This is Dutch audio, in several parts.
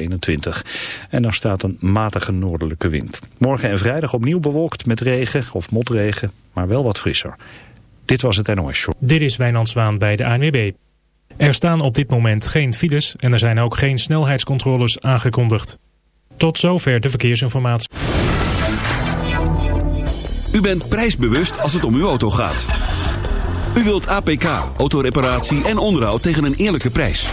21. En er staat een matige noordelijke wind. Morgen en vrijdag opnieuw bewolkt met regen of motregen, maar wel wat frisser. Dit was het NOS Show. Dit is Wijnand Zwaan bij de ANWB. Er staan op dit moment geen files en er zijn ook geen snelheidscontroles aangekondigd. Tot zover de verkeersinformatie. U bent prijsbewust als het om uw auto gaat. U wilt APK, autoreparatie en onderhoud tegen een eerlijke prijs.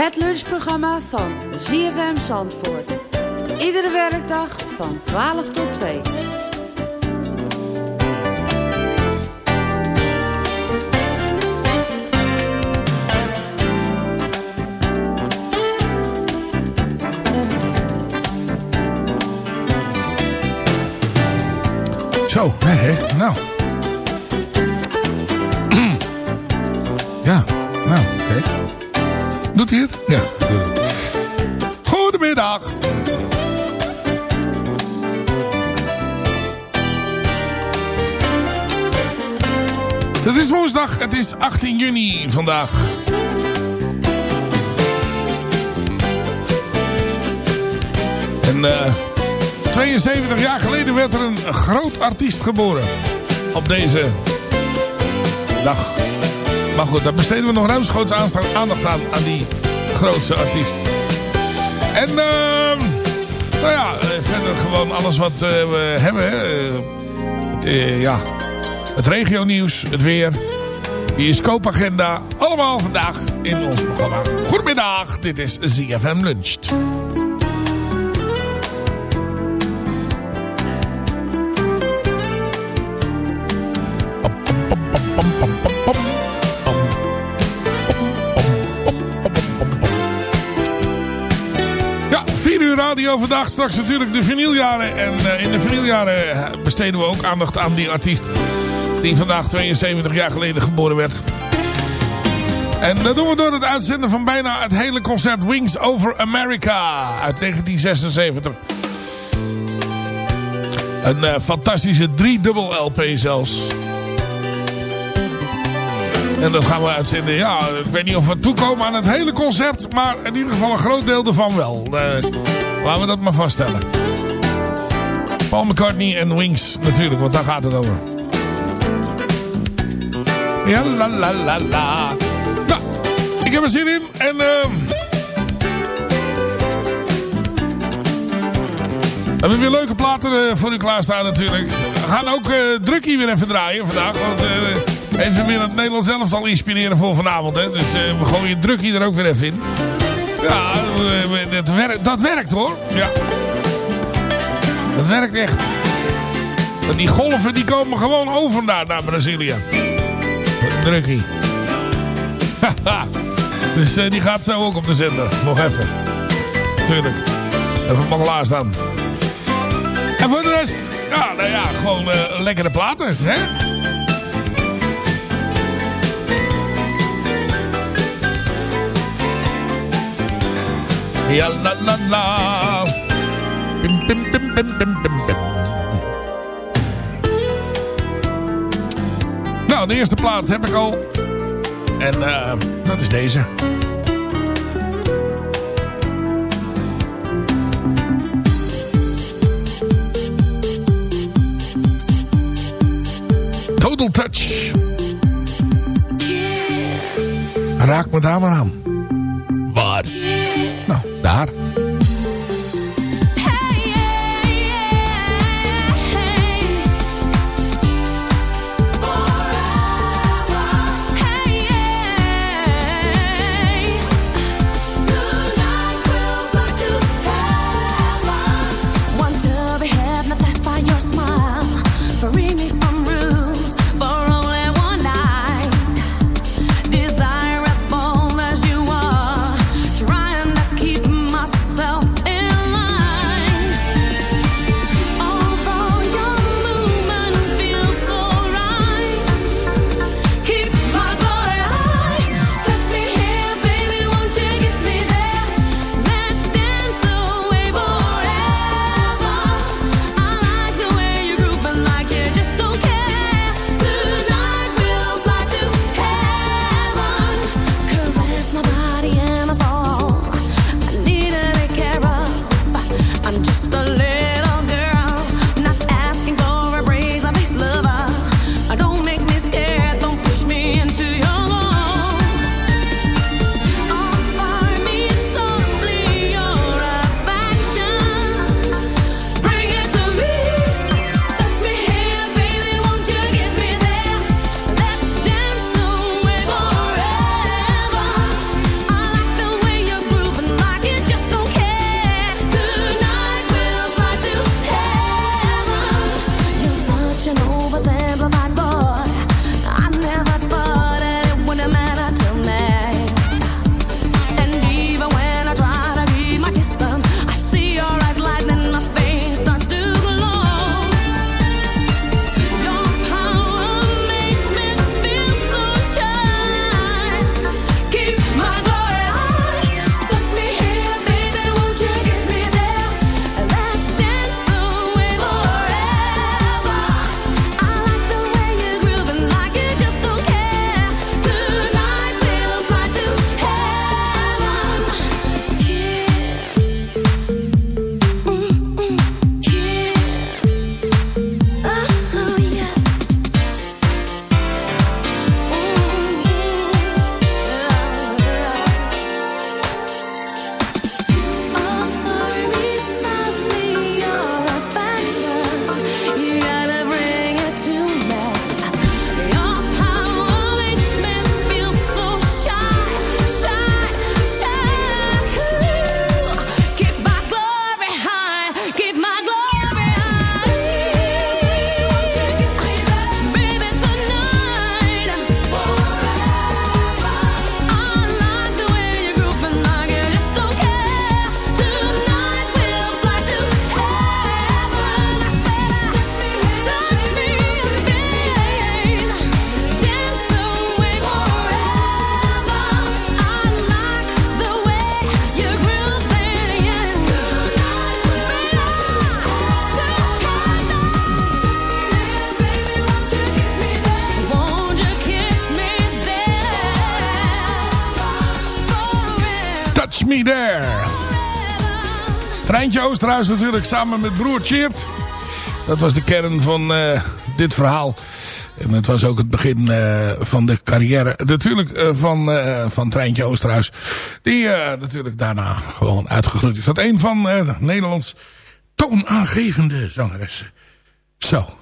Het lunchprogramma van ZFM Zandvoort. Iedere werkdag van 12 tot 2. Zo, hè, nou. Ja. Goedemiddag. Het is woensdag, het is 18 juni vandaag. En eh 72 jaar geleden werd er een groot artiest geboren. Op deze dag. Maar goed, daar besteden we nog ruimschoots aandacht aan, aan die grootste artiest. En ehm nou ja, eh, verder gewoon alles wat eh, we hebben. Het, eh, ja, het regionieuws, het weer, bioscoopagenda. Allemaal vandaag in ons programma. Goedemiddag, dit is ZFM Luncht. Radio vandaag. Straks natuurlijk de vinyljaren. En eh, in de vinyljaren eh, besteden we ook aandacht aan die artiest. Die vandaag 72 jaar geleden geboren werd. En dat doen we door het uitzenden van bijna het hele concert Wings Over America uit 1976. Een eh, fantastische driedubbel LP zelfs. En dat gaan we uitzenden. Ja, ik weet niet of we toekomen aan het hele concert. Maar in ieder geval een groot deel ervan wel. Laten we dat maar vaststellen. Paul McCartney en Wings natuurlijk, want daar gaat het over. Ja, la la la la. Nou, ik heb er zin in en... Ehm, we hebben weer leuke platen eh, voor u klaarstaan natuurlijk. We gaan ook eh, uh, Drukkie weer even draaien vandaag. Want eh, even meer het Nederlands zelf al inspireren voor vanavond. Hè. Dus we gooien Drukkie er ook weer even in. Ja, eh, eh, dat, werkt, dat werkt hoor. Ja. Dat werkt echt. Die golven die komen gewoon over daar naar Brazilië. Drukkie. dus eh, die gaat zo ook op de zender. Nog even. Tuurlijk. Even laat klaarstaan. En voor de rest, ja, nou ja, gewoon lekkere platen. Hè? Ja la la la. bim, pim pim pim pim pim pim. Nou, de eerste plaat heb ik al. En uh, dat is deze. Total Touch. Raak me daar maar aan. Waar? daar. Treintje Oosterhuis natuurlijk samen met broer Cheert. Dat was de kern van eh, dit verhaal. En het was ook het begin eh, van de carrière natuurlijk eh, van, van Treintje Oosterhuis. Die natuurlijk daarna gewoon uitgegroeid is. Dat een van Nederlands toonaangevende zangeressen. Zo.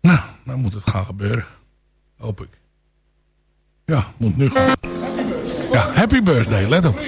Nou, dan moet het gaan gebeuren. Hoop ik. Ja, moet nu gaan. Ja, happy birthday, let op.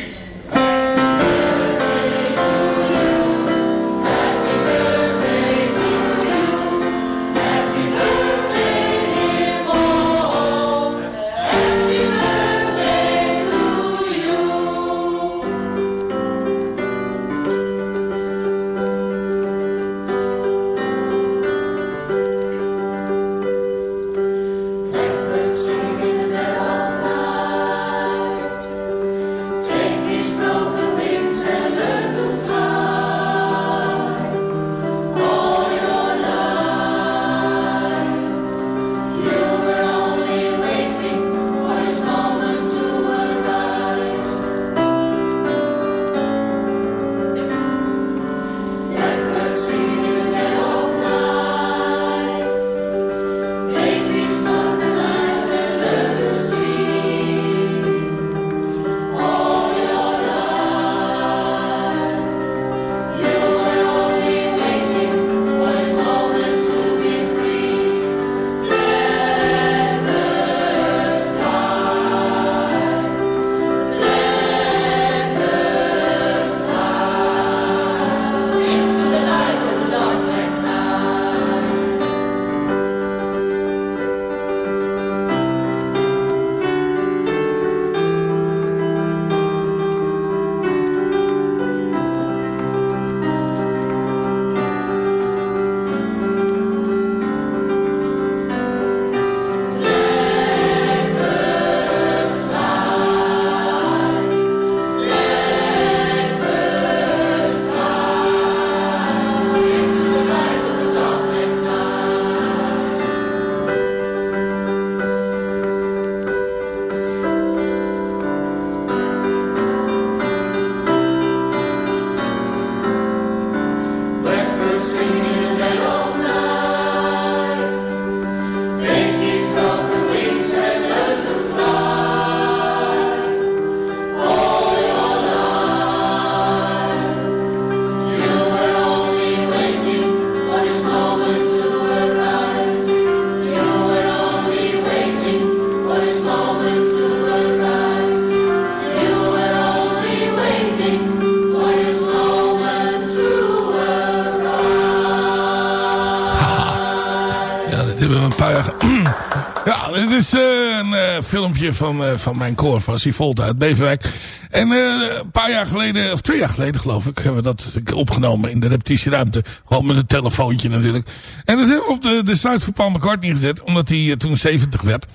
van, eh, van mijn koor van Sivolta uit Beverwijk. En eh, een paar jaar geleden, of twee jaar geleden geloof ik, hebben we dat opgenomen in de repetitieruimte. Gewoon met een telefoontje natuurlijk. En dat hebben we op de, de site van Paul McCartney gezet, omdat hij eh, toen 70 werd.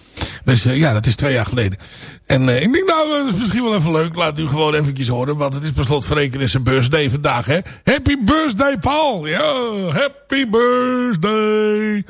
Dus ja, dat is twee jaar geleden. En ik denk nou, dat is misschien wel even leuk. Laat u gewoon eventjes horen, want het is per slot verrekenen zijn birthday vandaag, hè. Happy birthday, Paul! Ja, happy birthday.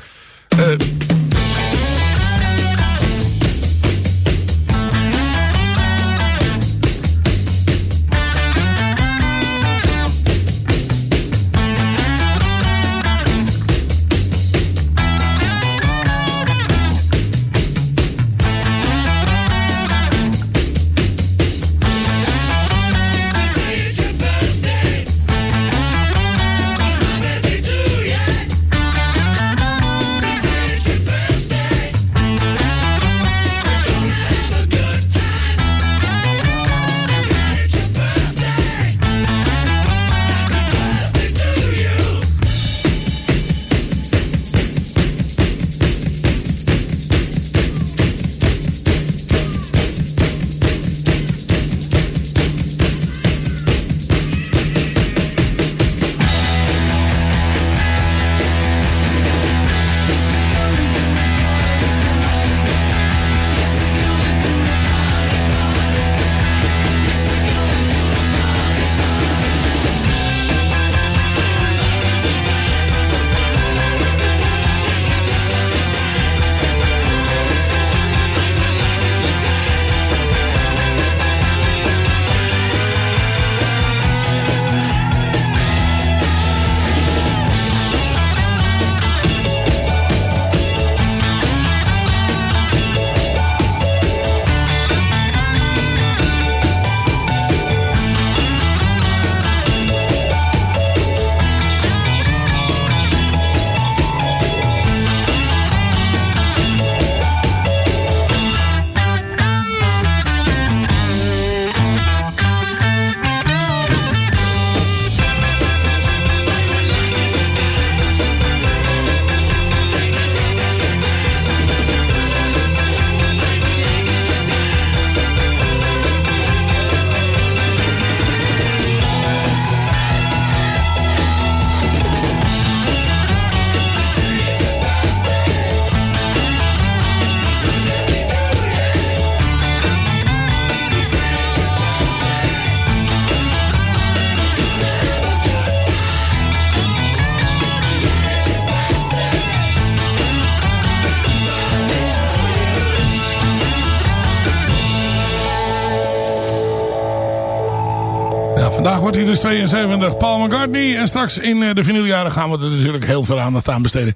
dus 72 Paul McCartney. En straks in eh, de vinyljaren gaan we er natuurlijk heel veel aandacht aan besteden.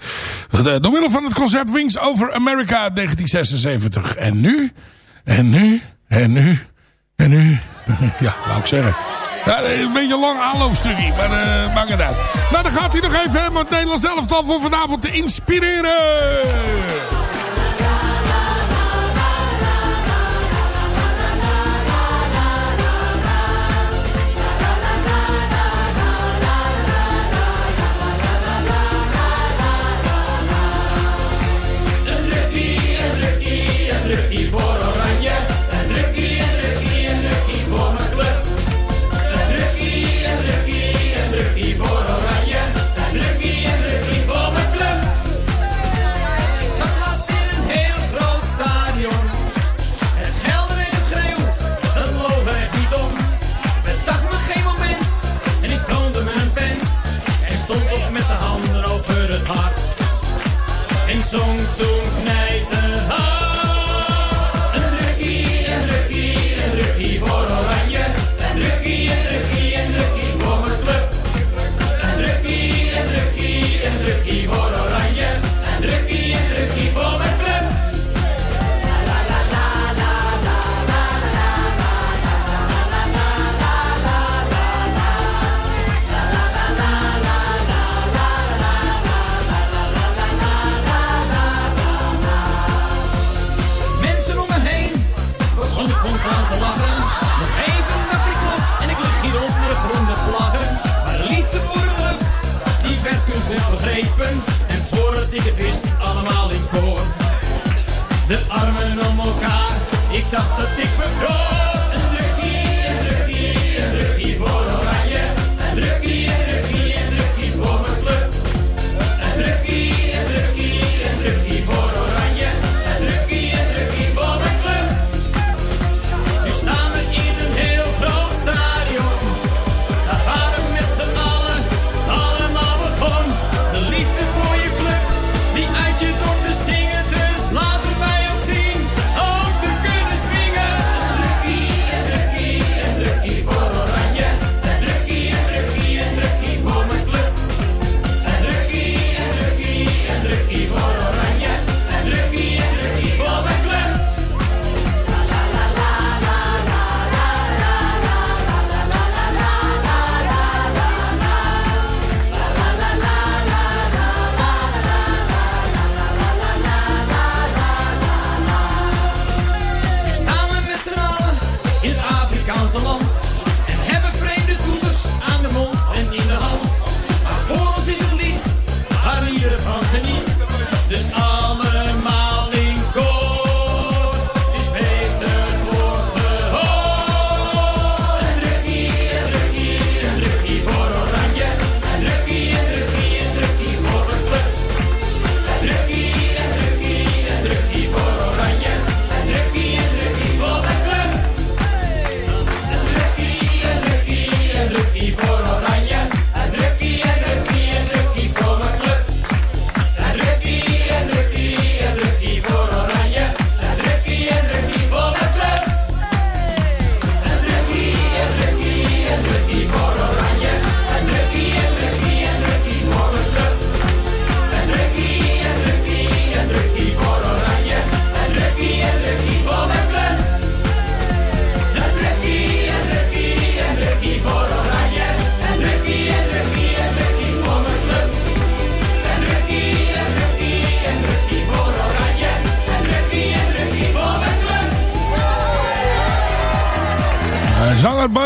Eh, door middel van het concept Wings Over America 1976. En nu, en nu, en nu, en nu. Ja, wou ik zeggen. Ja, eh, een beetje een lang aanloopstukje, maar uh, maakt het uit. Nou, dan gaat hij nog even hem Nederland zelf dan voor vanavond te inspireren.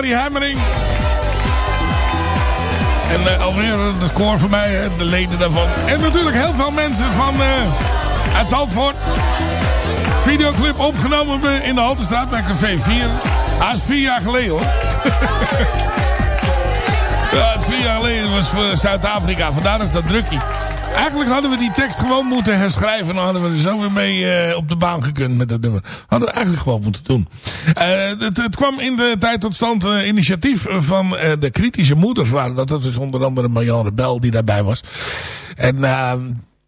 Corrie En eh, alweer eh, het koor voor mij, de leden daarvan. En natuurlijk heel veel mensen van, Het uit Zandvoort. Videoclip opgenomen in de Haltestraat bij Café 4. Ah, is vier jaar geleden hoor. ja, vier jaar geleden was voor Zuid-Afrika. Vandaar ook dat drukkie. Eigenlijk hadden we die tekst gewoon moeten herschrijven. En dan hadden we er zo weer mee eh, op de baan gekund met dat nummer. Hadden we eigenlijk gewoon moeten doen. Eh, het, het, kwam in de tijd tot stand een initiatief van de kritische moeders waren. Dat, dat is onder andere Marjan Rebel die daarbij was. En ehm,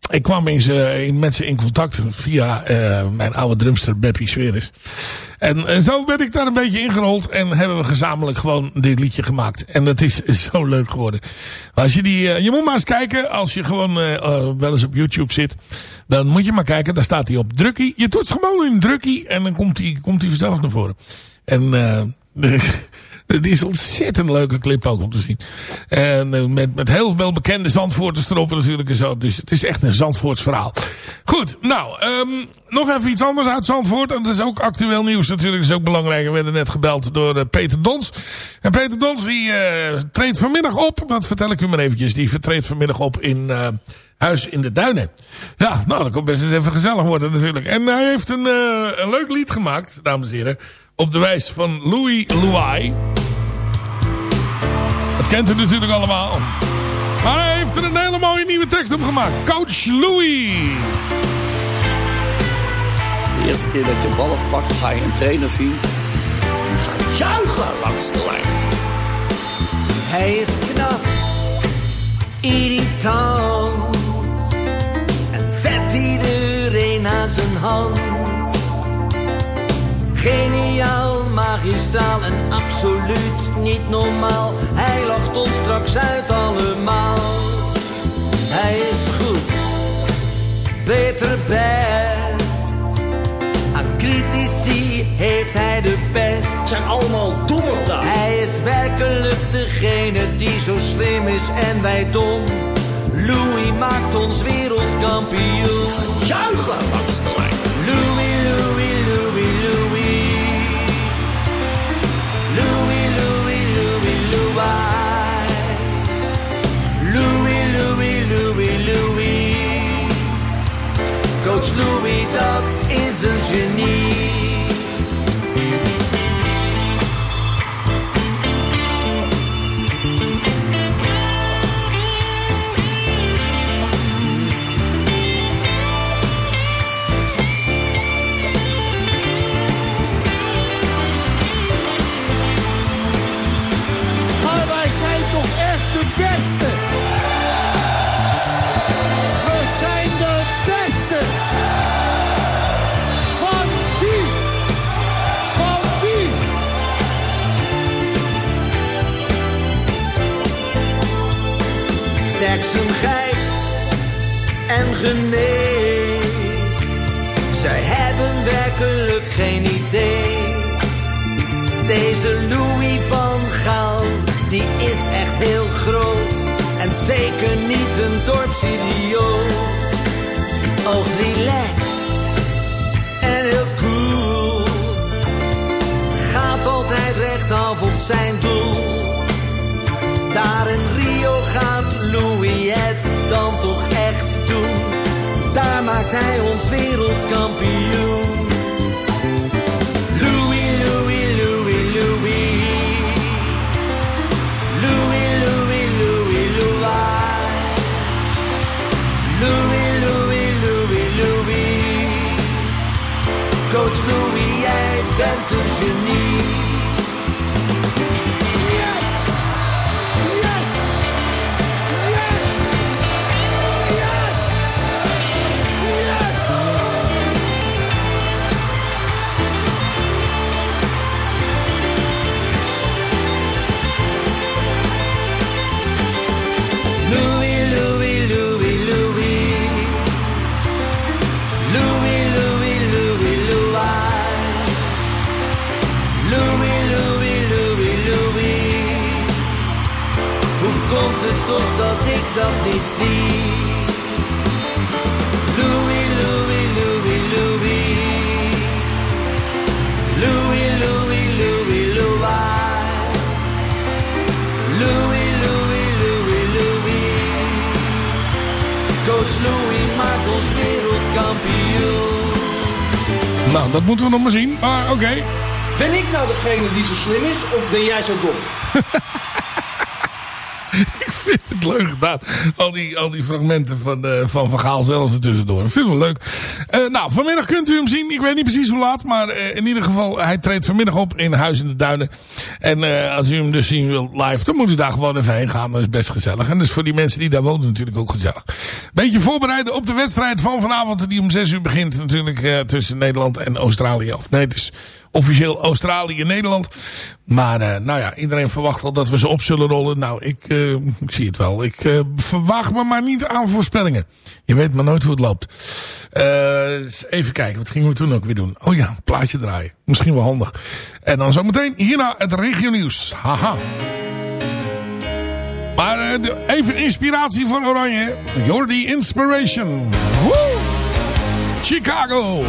ik kwam eens eh, met ze in contact via eh, mijn oude drumster Beppie Sweris. En, en zo ben ik daar een beetje ingerold en hebben we gezamenlijk gewoon dit liedje gemaakt. En dat is zo leuk geworden. Als je, die, eh, je moet maar eens kijken, als je gewoon eh, eh, wel eens op YouTube zit, dan moet je maar kijken, daar staat hij op drukkie. Je doet gewoon in drukkie en dan komt hij komt vanzelf naar voren. En eh Het is ontzettend leuke clip ook om te zien. En eh, met, met heel veel bekende Zandvoorters erop natuurlijk en zo. Dus het is echt een Zandvoorts verhaal. Goed, nou, ehm, nog even iets anders uit Zandvoort. En dat is ook actueel nieuws natuurlijk. Dat is ook belangrijk. We werden net gebeld door eh, Peter Dons. En Peter Dons die eh, treedt vanmiddag op. Dat vertel ik u maar eventjes. Die treedt vanmiddag op in... eh, Huis in de Duinen. Ja, nou, dat komt best eens even gezellig worden natuurlijk. En hij heeft een, eh, een leuk lied gemaakt, dames en heren. Op de wijs van Louis Louai. Dat kent u natuurlijk allemaal. Maar hij heeft er een hele mooie nieuwe tekst op gemaakt. Coach Louis. De eerste keer dat je bal afpakt, ga je een trainer zien. Die gaat juichen langs de lijn. Hij is knap, irritant en zet iedereen aan zijn hand. Geniaal, magistraal en absoluut niet normaal. Hij lacht ons straks uit allemaal. Hij is goed, beter best. Aan critici heeft hij de pest. Het zijn allemaal domme Hij is werkelijk degene die zo slim is en wij dom. Louis maakt ons wereldkampioen. Juichen Coach Louis, dat is een genie. En Gené. Zij hebben werkelijk geen idee. Deze Louis van Gaal, die is echt heel groot. En zeker niet een dorpsidioot. Oog relaxed en heel cool. Gaat altijd rechtaf op zijn doel. Daar in Rio gaat Louis het dan toch. Daar maakt hij ons wereldkampioen. Louis, Louis, Louis, Louis. Louis, Louis, Louis, Louis. Louis, Louis, Louis, Louis. Coach Louis, jij bent een genie. Dat niet zie? Louis, Louis, Louis, Louis. Louis, Louis, Louis, Louis. Louis, Louis, Louis, Louis. Coach Louis maakt ons wereldkampioen. Nou, dat moeten we nog maar zien. Maar oké. Ben ik nou degene die zo slim is of ben jij zo dom? leuk gedaan. Al die, al die fragmenten van, eh, van Van Gaal zelf er tussendoor. Ik vind het wel leuk. Eh, nou, vanmiddag kunt u hem zien. Ik weet niet precies hoe laat. Maar eh, in ieder geval, hij treedt vanmiddag op in Huis in de Duinen. En als u hem dus zien wilt live, dan moet u daar gewoon even heen gaan. Dat is best gezellig. En is voor die mensen die daar wonen natuurlijk ook gezellig. Beetje voorbereiden op de wedstrijd van vanavond. Die om 6 uur begint natuurlijk tussen Nederland en Australië. Of nee, het is officieel Australië-Nederland. Maar eh, nou ja, iedereen verwacht al dat we ze op zullen rollen. Nou, ik, eh, ik zie het wel. Ik eh verwaag me maar niet aan voorspellingen. Je weet maar nooit hoe het loopt. Even kijken, wat gingen we toen ook weer doen? Oh ja, plaatje draaien. Misschien wel handig. En dan zometeen hierna het regionieuws. Haha. Maar even inspiratie voor Oranje. The inspiration. Chicago.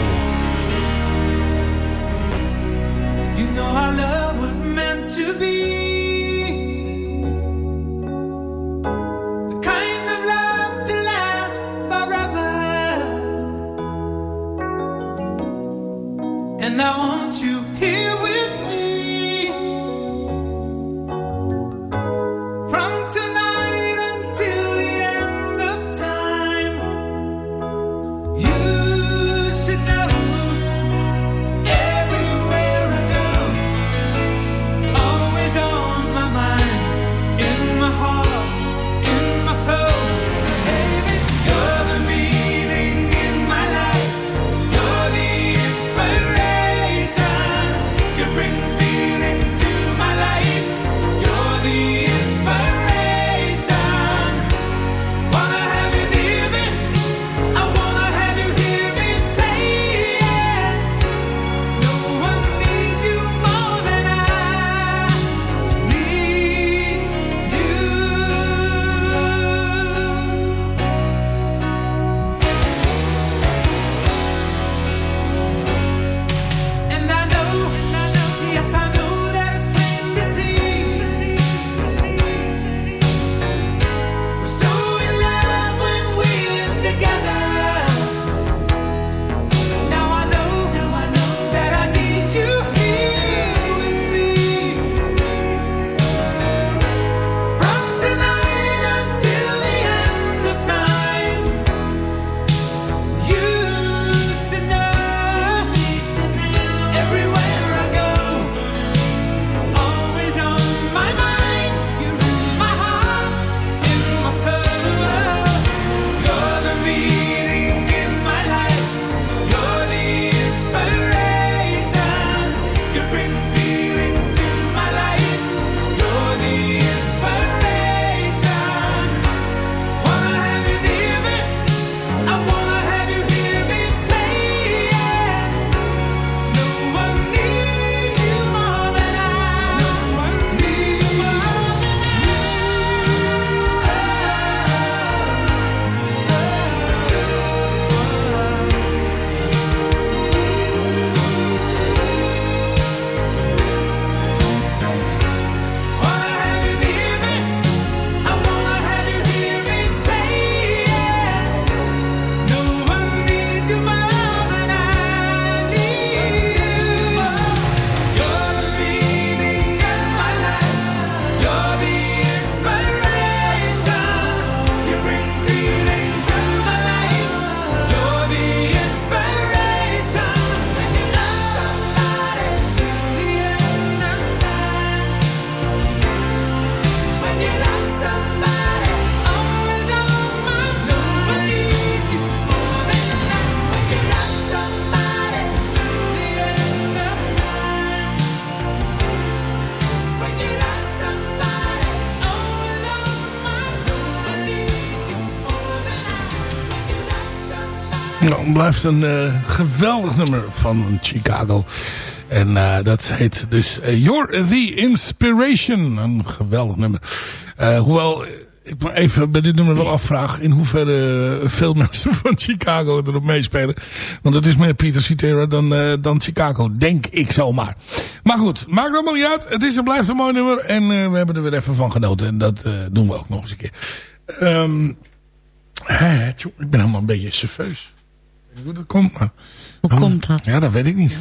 Blijft een eh, geweldig nummer van Chicago. En eh, dat heet dus eh, You're the Inspiration. Een geweldig nummer. Hoewel, ik me even bij dit nummer wel afvraag... in hoeverre veel mensen van Chicago erop meespelen. Want het is meer Peter Cetera dan, dan Chicago. Denk ik zomaar. Maar goed, maakt allemaal niet uit. Het is en blijft een mooi nummer. En we hebben er weer even van genoten. En dat doen we ook nog eens een keer. Ehm, ik ben helemaal een beetje serveus. Hoe dat komt, maar... Hoe komt dat? Ja, dat weet ik niet.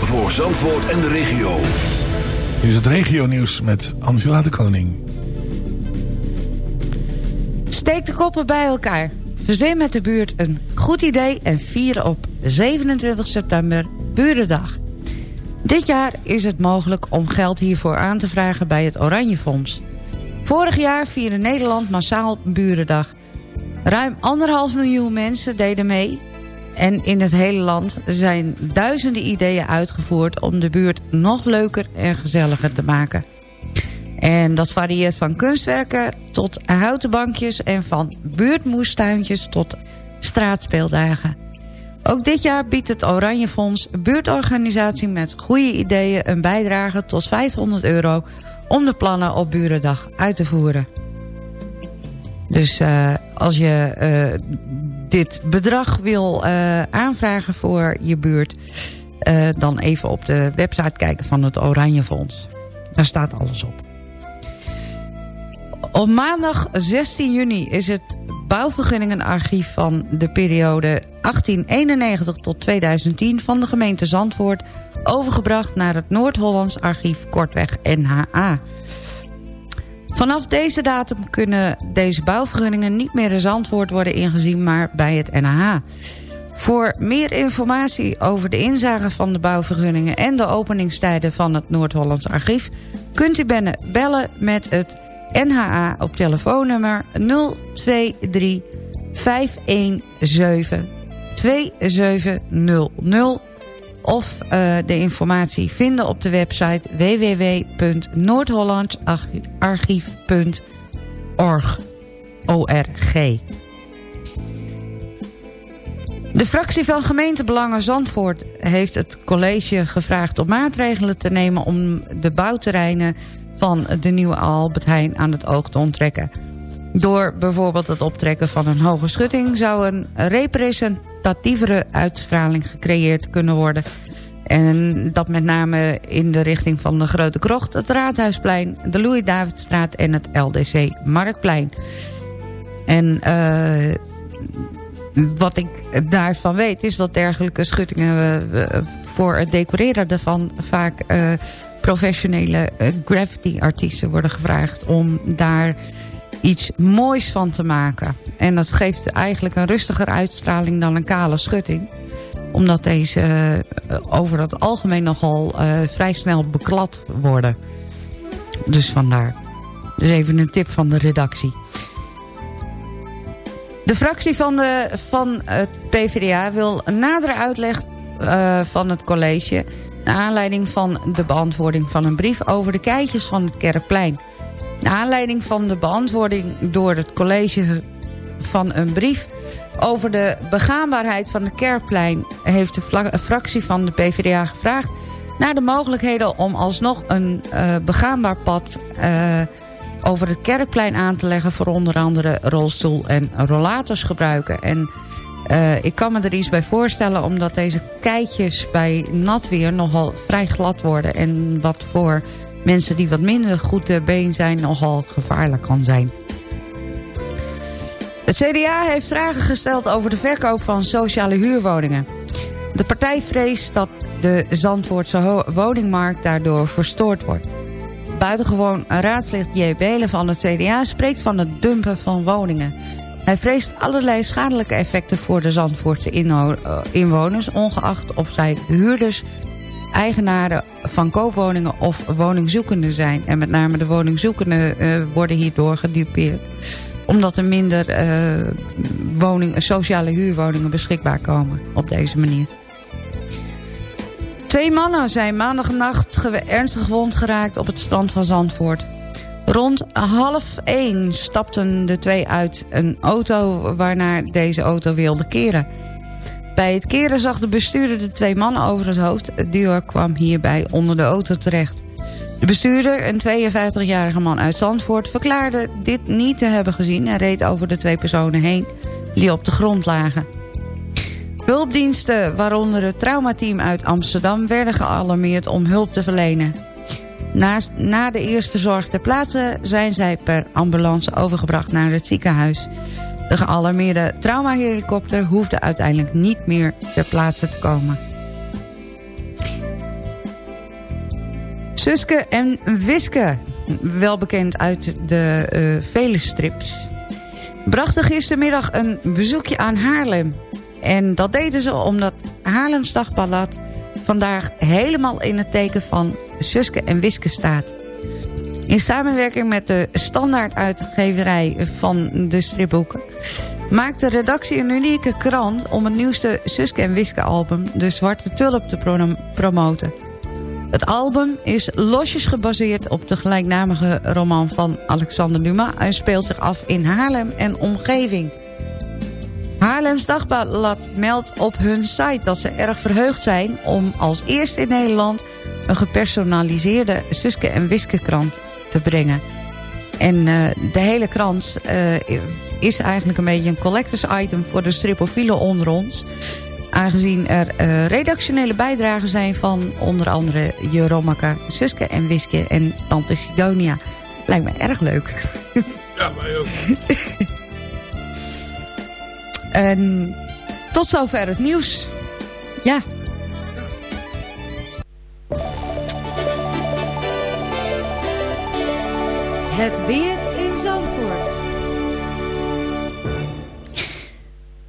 Voor Zandvoort en de regio. Nu is het regionieuws met Angela de Koning. Steek de koppen bij elkaar. Verzin met de buurt een goed idee en vier op 27 september Burendag. Dit jaar is het mogelijk om geld hiervoor aan te vragen bij het Oranje Fonds. Vorig jaar vierde Nederland massaal Burendag. Ruim anderhalf miljoen mensen deden mee. En in het hele land zijn duizenden ideeën uitgevoerd... om de buurt nog leuker en gezelliger te maken. En dat varieert van kunstwerken tot houten bankjes... en van buurtmoestuintjes tot straatspeeldagen. Ook dit jaar biedt het Oranje Fonds... buurtorganisatie met goede ideeën... een bijdrage tot 500 euro... om de plannen op Burendag uit te voeren. Dus uh, als je uh, dit bedrag wil uh, aanvragen voor je buurt... dan even op de website kijken van het Oranje Fonds. Daar staat alles op. Op maandag 16 juni is het bouwvergunningenarchief van de periode 1891 tot 2010 van de gemeente Zandvoort overgebracht naar het Noord-Hollands archief kortweg NHA. Vanaf deze datum kunnen deze bouwvergunningen niet meer in Zandvoort worden ingezien, maar bij het NH. Voor meer informatie over de inzage van de bouwvergunningen en de openingstijden van het Noord-Hollands archief kunt u bellen met het NHA op telefoonnummer 023 517 2700 of uh, de informatie vinden op de website www.noordhollandsarchief.org. ORG. De fractie van gemeentebelangen Zandvoort heeft het college gevraagd om maatregelen te nemen om de bouwterreinen van de nieuwe Albert Heijn aan het oog te onttrekken. Door bijvoorbeeld het optrekken van een hoge schutting... zou een representatievere uitstraling gecreëerd kunnen worden. En dat met name in de richting van de Grote Krocht... het Raadhuisplein, de Louis-Davidstraat en het LDC Marktplein. En uh, wat ik daarvan weet is dat dergelijke schuttingen... Uh, voor het decoreren daarvan vaak... Uh, professionele graffiti-artiesten worden gevraagd... om daar iets moois van te maken. En dat geeft eigenlijk een rustiger uitstraling dan een kale schutting. Omdat deze uh, over het algemeen nogal uh, vrij snel beklad worden. Dus vandaar. Dus even een tip van de redactie. De fractie van, de, van het PvdA wil een nadere uitleg uh, van het college... naar aanleiding van de beantwoording van een brief over de keitjes van het Kerkplein... Aanleiding van de beantwoording door het college van een brief... over de begaanbaarheid van de Kerkplein... heeft de fractie van de PvdA gevraagd... naar de mogelijkheden om alsnog een uh, begaanbaar pad... Uh, over het Kerkplein aan te leggen... voor onder andere rolstoel- en rollators gebruiken. En uh, ik kan me er iets bij voorstellen... omdat deze keitjes bij nat weer nogal vrij glad worden... en wat voor mensen die wat minder goed ter been zijn nogal gevaarlijk kan zijn. Het CDA heeft vragen gesteld over de verkoop van sociale huurwoningen. De partij vreest dat de Zandvoortse woningmarkt daardoor verstoord wordt. Buitengewoon raadslid J. Belen van het CDA spreekt van het dumpen van woningen. Hij vreest allerlei schadelijke effecten voor de Zandvoortse inwoners... ongeacht of zij huurders eigenaren van koopwoningen of woningzoekenden zijn. En met name de woningzoekenden uh, worden hierdoor gedupeerd. Omdat er minder uh, woning, sociale huurwoningen beschikbaar komen op deze manier. Twee mannen zijn maandagnacht ernstig gewond geraakt op het strand van Zandvoort. Rond half één stapten de twee uit een auto waarnaar deze auto wilde keren. Bij het keren zag de bestuurder de twee mannen over het hoofd. Het duo kwam hierbij onder de auto terecht. De bestuurder, een 52-jarige man uit Zandvoort... verklaarde dit niet te hebben gezien... en reed over de twee personen heen die op de grond lagen. Hulpdiensten, waaronder het traumateam uit Amsterdam... werden gealarmeerd om hulp te verlenen. Naast, na de eerste zorg ter plaatse zijn zij per ambulance overgebracht naar het ziekenhuis... De gealarmeerde traumahelikopter hoefde uiteindelijk niet meer ter plaatse te komen. Suske en Wiske, wel bekend uit de uh, vele strips... brachten gistermiddag een bezoekje aan Haarlem. En dat deden ze omdat Haarlems Dagblad vandaag helemaal in het teken van Suske en Wiske staat. In samenwerking met de standaarduitgeverij van de stripboeken... maakt de redactie een unieke krant om het nieuwste Suske en Wiske album... De Zwarte Tulp te pro- promoten. Het album is losjes gebaseerd op de gelijknamige roman van Alexander Dumas... en speelt zich af in Haarlem en omgeving. Haarlems Dagblad meldt op hun site dat ze erg verheugd zijn... om als eerste in Nederland een gepersonaliseerde Suske en Wiske krant te brengen. En eh, de hele krant eh, is eigenlijk een beetje een collectors item voor de stripofielen onder ons. Aangezien er eh, redactionele bijdragen zijn van onder andere Jeromaka, Suske en Wiske en Tante Sidonia. Lijkt me erg leuk. Ja, mij ook. En tot zover het nieuws. Ja. Het weer in Zandvoort.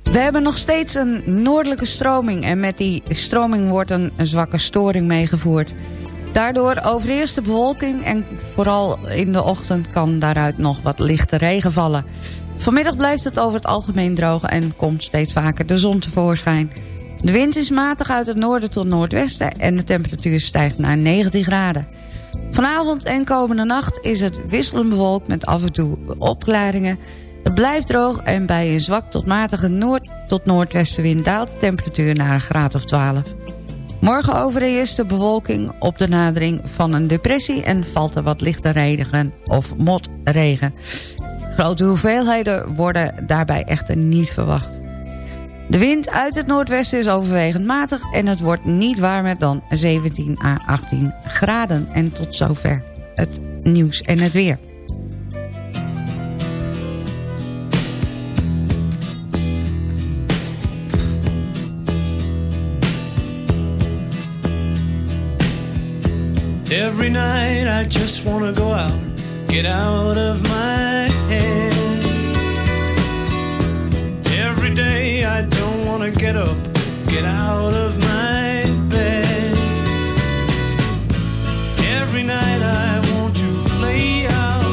We hebben nog steeds een noordelijke stroming... en met die stroming wordt een zwakke storing meegevoerd. Daardoor overheerst de bewolking... en vooral in de ochtend kan daaruit nog wat lichte regen vallen. Vanmiddag blijft het over het algemeen droog... en komt steeds vaker de zon tevoorschijn. De wind is matig uit het noorden tot noordwesten... en de temperatuur stijgt naar 19 graden. Vanavond en komende nacht is het wisselend bewolkt met af en toe opklaringen. Het blijft droog en bij een zwak tot matige noord- tot noordwestenwind daalt de temperatuur naar een graad of 12. Morgen overheerst de bewolking op de nadering van een depressie... en valt er wat lichte regen of motregen. Grote hoeveelheden worden daarbij echter niet verwacht. De wind uit het noordwesten is overwegend matig... en het wordt niet warmer dan 17 à 18 graden. En tot zover het nieuws en het weer. Every night I just wanna go out, get out of my head. Every day get up, get out of my bed. Every night I want to play out,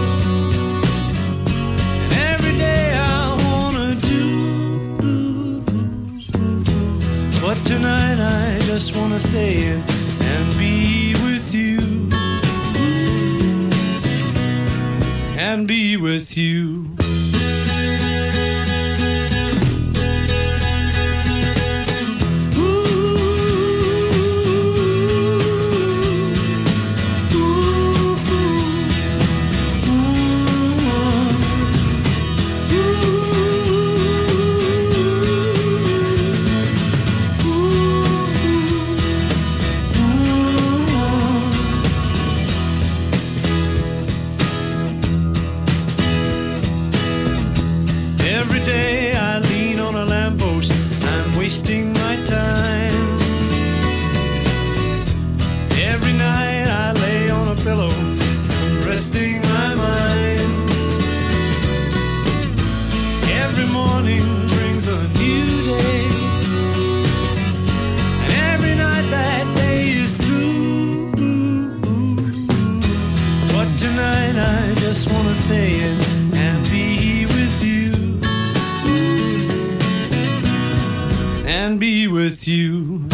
and every day I wanna do. But tonight I just wanna stay in and be with you. And be with you. With you.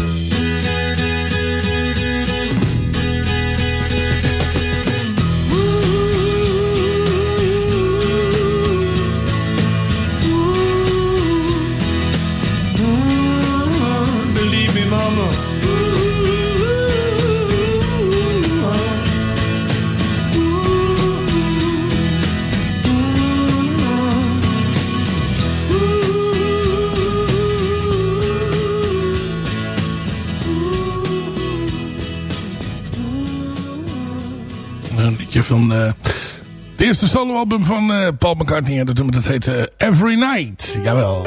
eerste soloalbum van uh, Paul McCartney. En dat noemde het heet uh, Every Night. Jawel.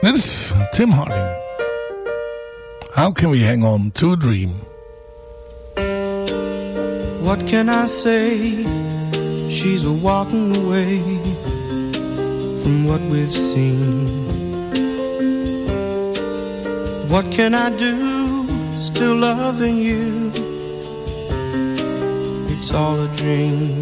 Dit is Tim Harding. How can we hang on to a dream? What can I say? She's a walking away from what we've seen. What can I do? Still loving you. It's all a dream.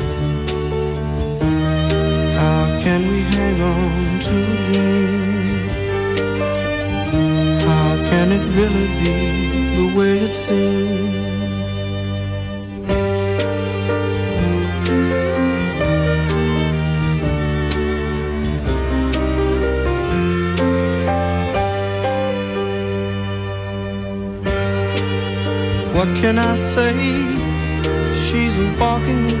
down to rain. How can it really be the way it seems? What can I say? She's walking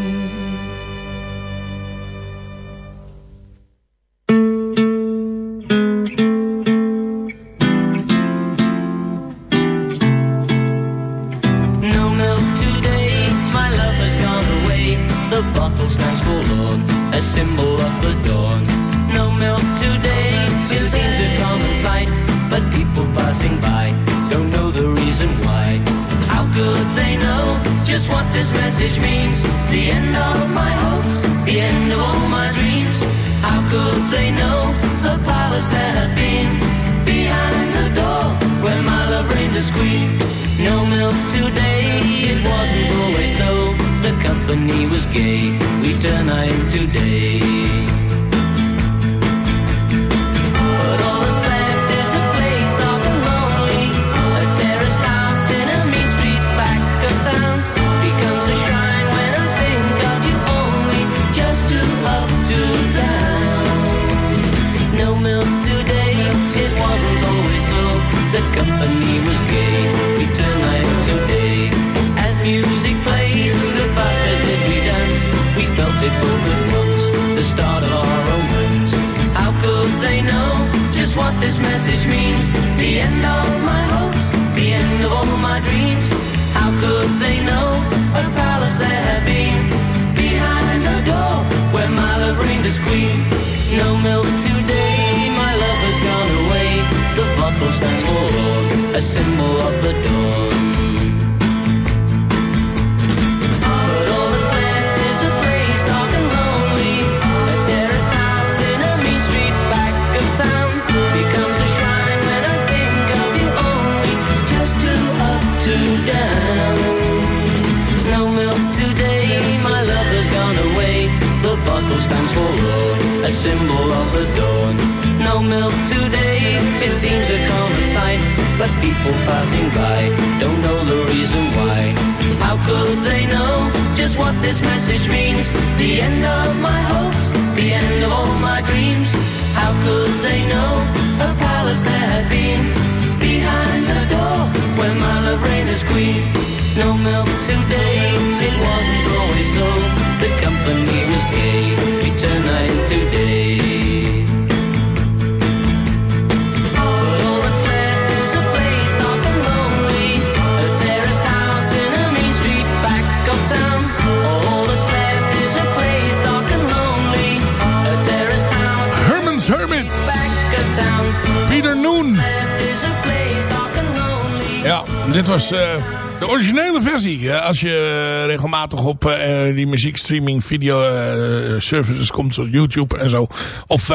dit was eh, de originele versie, eh, als je regelmatig op eh, die muziekstreaming video eh, services komt, zoals YouTube en zo, of,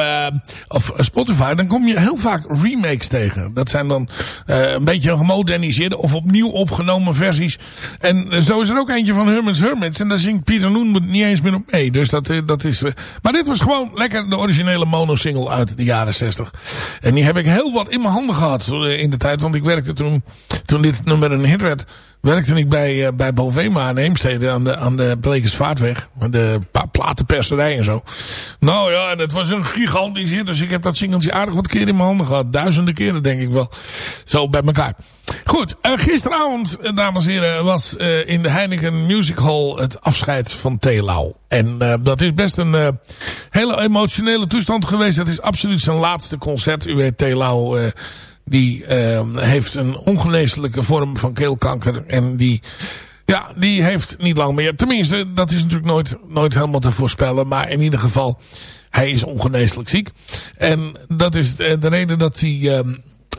of Spotify, dan kom je heel vaak remakes tegen. Dat zijn dan een beetje gemoderniseerde of opnieuw opgenomen versies. En zo is er ook eentje van Herman's Hermits. En daar zingt Pieter Noen niet eens meer op mee. Dus dat, dat is... maar dit was gewoon lekker de originele mono-single uit de jaren 60. En die heb ik heel wat in mijn handen gehad eh, in de tijd. Want ik werkte toen, toen dit nummer een hit werd werkte ik bij, eh, bij Bovema in Heemstede aan de, aan de Blekersvaartweg. De pa platenperserij en zo. Nou ja, en het was een gigantisch hit. Dus ik heb dat singeltje aardig wat keer in mijn handen gehad. Duizenden keren denk ik wel. Zo bij elkaar. Goed, eh, gisteravond, eh, dames en heren, was in de Heineken Music Hall het afscheid van Telau. En dat is best een hele emotionele toestand geweest. Het is absoluut zijn laatste concert. U weet, Telau... eh, die uh, heeft een ongeneeslijke vorm van keelkanker. En die, ja, die heeft niet lang meer. Tenminste, dat is natuurlijk nooit, nooit helemaal te voorspellen. Maar in ieder geval, hij is ongeneeslijk ziek. En dat is uh, de reden dat hij... Uh,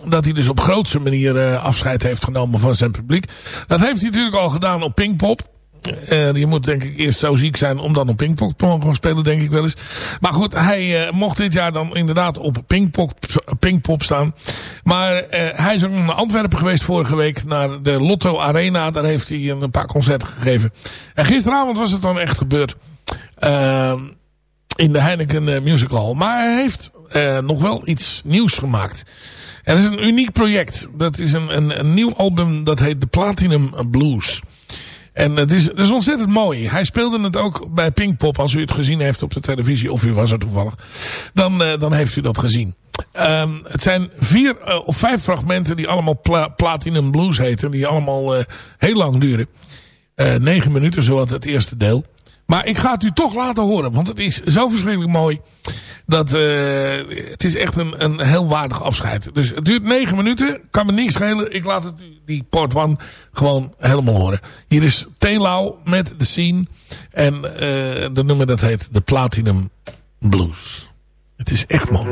dat hij dus op grootste manier uh, afscheid heeft genomen van zijn publiek. Dat heeft hij natuurlijk al gedaan op Pinkpop. Uh, je moet denk ik eerst zo ziek zijn om dan op Pinkpop te mogen spelen, denk ik wel eens. Maar goed, hij uh, mocht dit jaar dan inderdaad op Pinkpop staan. Maar uh, hij is ook naar Antwerpen geweest vorige week, naar de Lotto Arena. Daar heeft hij een paar concerten gegeven. En gisteravond was het dan echt gebeurd. in de Heineken Music Hall. Maar hij heeft nog wel iets nieuws gemaakt. En dat is een uniek project. Dat is een, een, een nieuw album dat heet The Platinum Blues. En het is, het is ontzettend mooi. Hij speelde het ook bij Pinkpop. Als u het gezien heeft op de televisie. Of u was er toevallig. Dan, uh, dan heeft u dat gezien. Um, het zijn vier uh, of vijf fragmenten die allemaal pla Platinum Blues heten. Die allemaal heel lang duren. negen minuten zoals het eerste deel. Maar ik ga het u toch laten horen. Want het is zo verschrikkelijk mooi. Dat uh, het is echt een, een heel waardig afscheid. Dus het duurt negen minuten. Kan me niks schelen. Ik laat het die part one, gewoon helemaal horen. Hier is Telau met The Scene. En uh, de nummer dat heet The Platinum Blues. Het is echt mooi.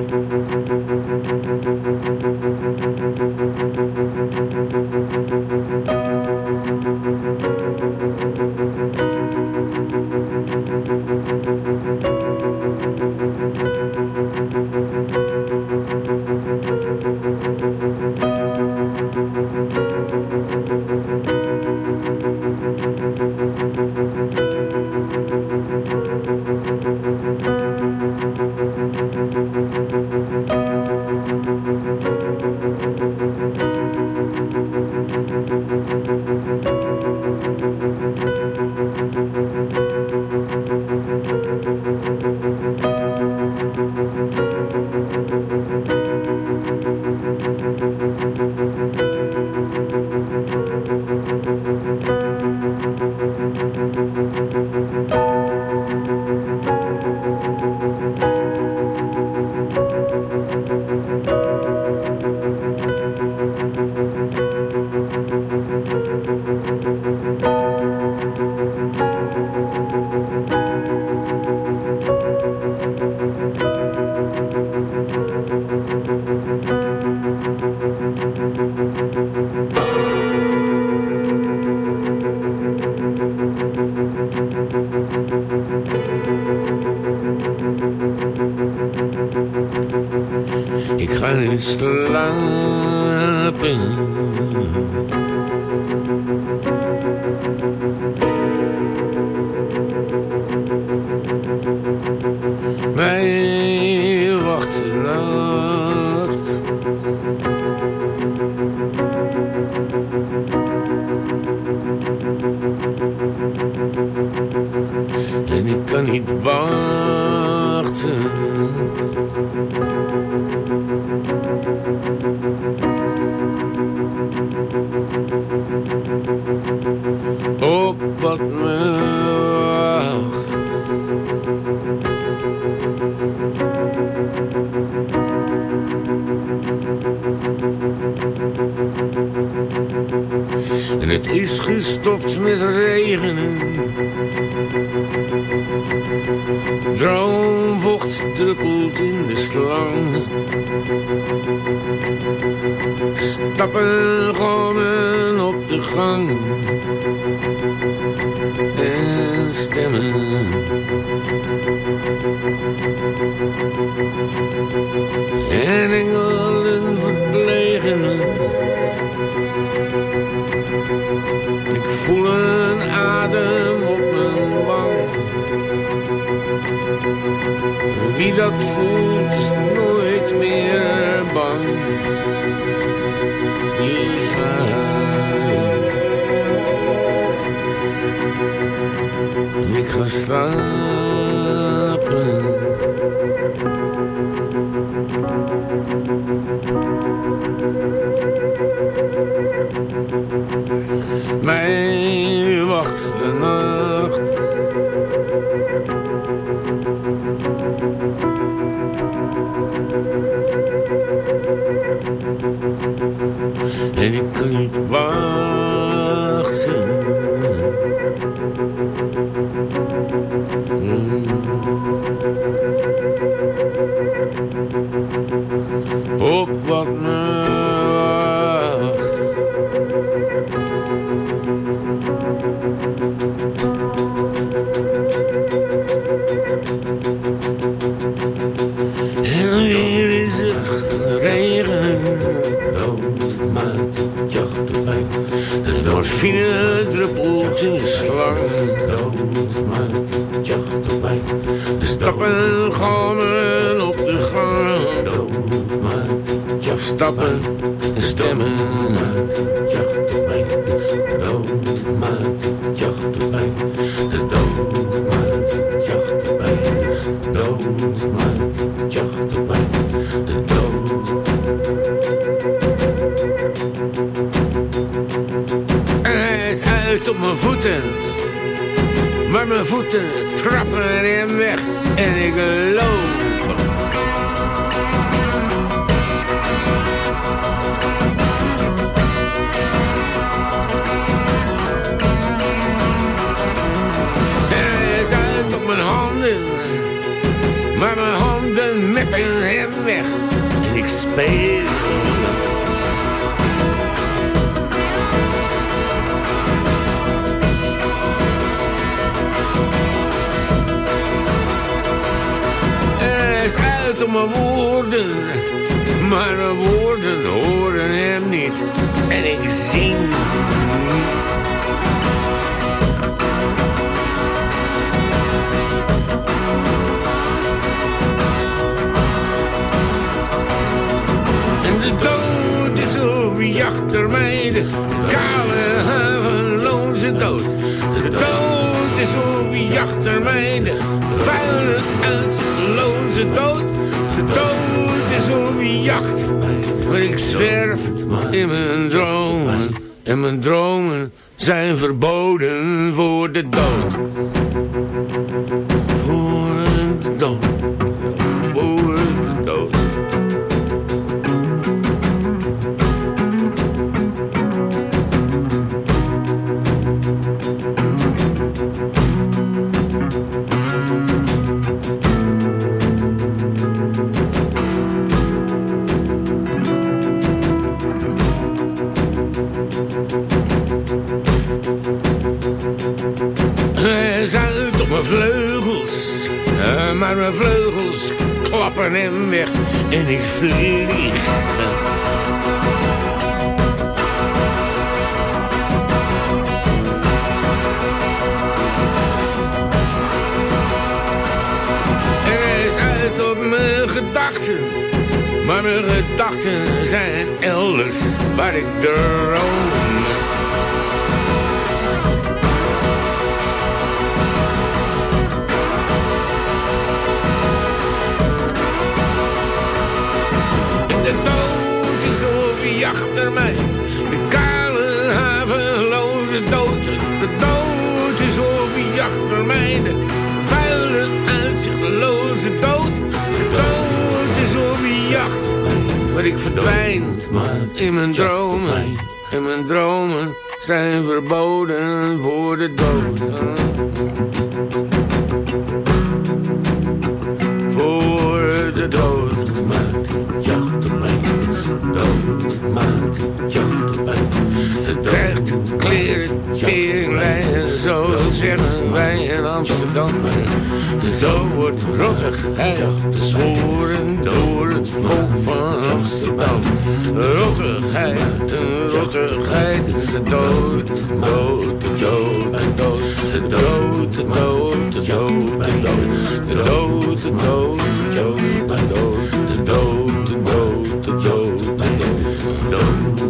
Ik ga slapen. Mij wacht de nacht. En Maar mijn handen meppen hem weg. En ik speel. Er is op mijn woorden, maar mijn woorden horen hem niet. En ik zing. Is op jacht naar mij, de vuile uitzichtloze dood. De dood is op jacht, maar ik zwerf in mijn dromen. En mijn dromen zijn verboden voor de dood. Weg en ik vlieg. En hij is uit op mijn gedachten, maar mijn gedachten zijn elders waar ik droom. Ik verdwijn in mijn dromen. En mijn dromen zijn verboden voor de dood. Voor de dood maakt jacht op mij dood maakt jumpen. De dood kleren, zo zeggen wij in Amsterdam. Zo wordt rottig heilig zworen door het volk van Amsterdam. Rottigheid, rottigheid, de dood, dood, de dood, en dood. De dood, de dood, de dood, en dood. De dood, de dood, de dood, en dood. De dood.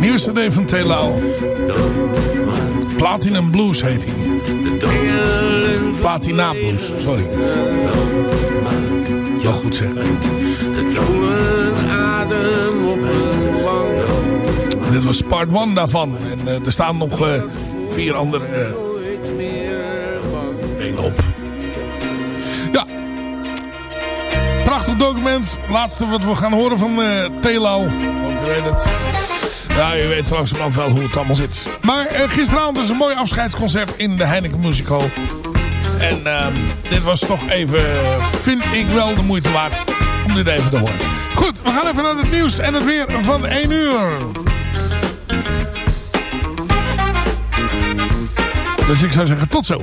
Nieuwe cd van Telau. Platinum Blues heet hij. Platina Blues, sorry. Wel goed zeggen. En dit was part 1 daarvan. En eh, er staan nog eh, vier andere eh, Prachtig document. Laatste wat we gaan horen van eh Telau. Want u weet het. Ja, u weet langzamerhand wel hoe het allemaal zit. Maar eh, gisteravond was een mooi afscheidsconcert in de Heineken Music Hall. En ehm, dit was toch even, vind ik wel de moeite waard om dit even te horen. Goed, we gaan even naar het nieuws en het weer van 1 uur. Dus ik zou zeggen tot zo.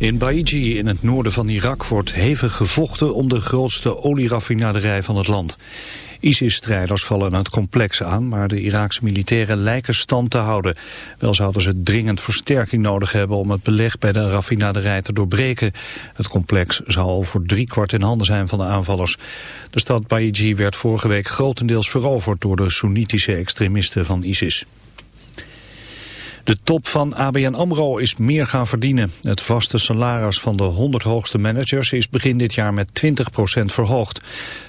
In Baiji in het noorden van Irak wordt hevig gevochten om de grootste olieraffinaderij van het land. ISIS-strijders vallen het complex aan, maar de Iraakse militairen lijken stand te houden. Wel zouden ze dringend versterking nodig hebben om het beleg bij de raffinaderij te doorbreken. Het complex zou over driekwart in handen zijn van de aanvallers. De stad Baiji werd vorige week grotendeels veroverd door de Soenitische extremisten van ISIS. De top van ABN AMRO is meer gaan verdienen. Het vaste salaris van de 100 hoogste managers is begin dit jaar met 20% verhoogd.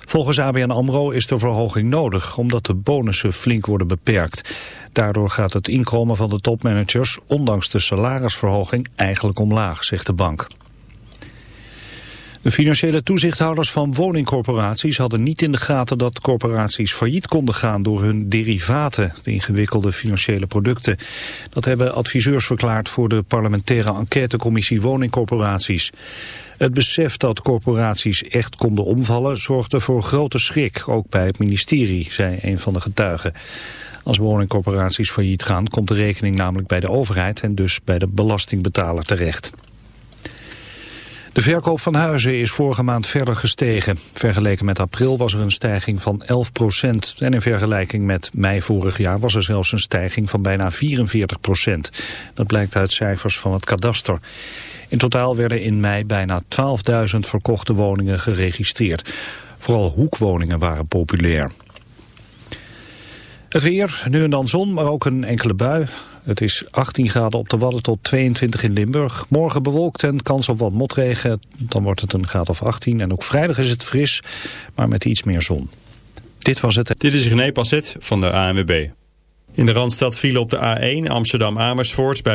Volgens ABN AMRO is de verhoging nodig omdat de bonussen flink worden beperkt. Daardoor gaat het inkomen van de topmanagers, ondanks de salarisverhoging, eigenlijk omlaag, zegt de bank. De financiële toezichthouders van woningcorporaties hadden niet in de gaten dat corporaties failliet konden gaan door hun derivaten, de ingewikkelde financiële producten. Dat hebben adviseurs verklaard voor de parlementaire enquêtecommissie woningcorporaties. Het besef dat corporaties echt konden omvallen zorgde voor grote schrik, ook bij het ministerie, zei een van de getuigen. Als woningcorporaties failliet gaan, komt de rekening namelijk bij de overheid en dus bij de belastingbetaler terecht. De verkoop van huizen is vorige maand verder gestegen. Vergeleken met april was er een stijging van 11 procent. En in vergelijking met mei vorig jaar was er zelfs een stijging van bijna 44 procent. Dat blijkt uit cijfers van het kadaster. In totaal werden in mei bijna 12.000 verkochte woningen geregistreerd. Vooral hoekwoningen waren populair. Het weer, nu en dan zon, maar ook een enkele bui. Het is 18 graden op de Wadden tot 22 in Limburg. Morgen bewolkt en kans op wat motregen. Dan wordt het een graad of 18. En ook vrijdag is het fris, maar met iets meer zon. Dit was het. Dit is René Passet van de ANWB. In de Randstad vielen op de A1 Amsterdam-Amersfoort bij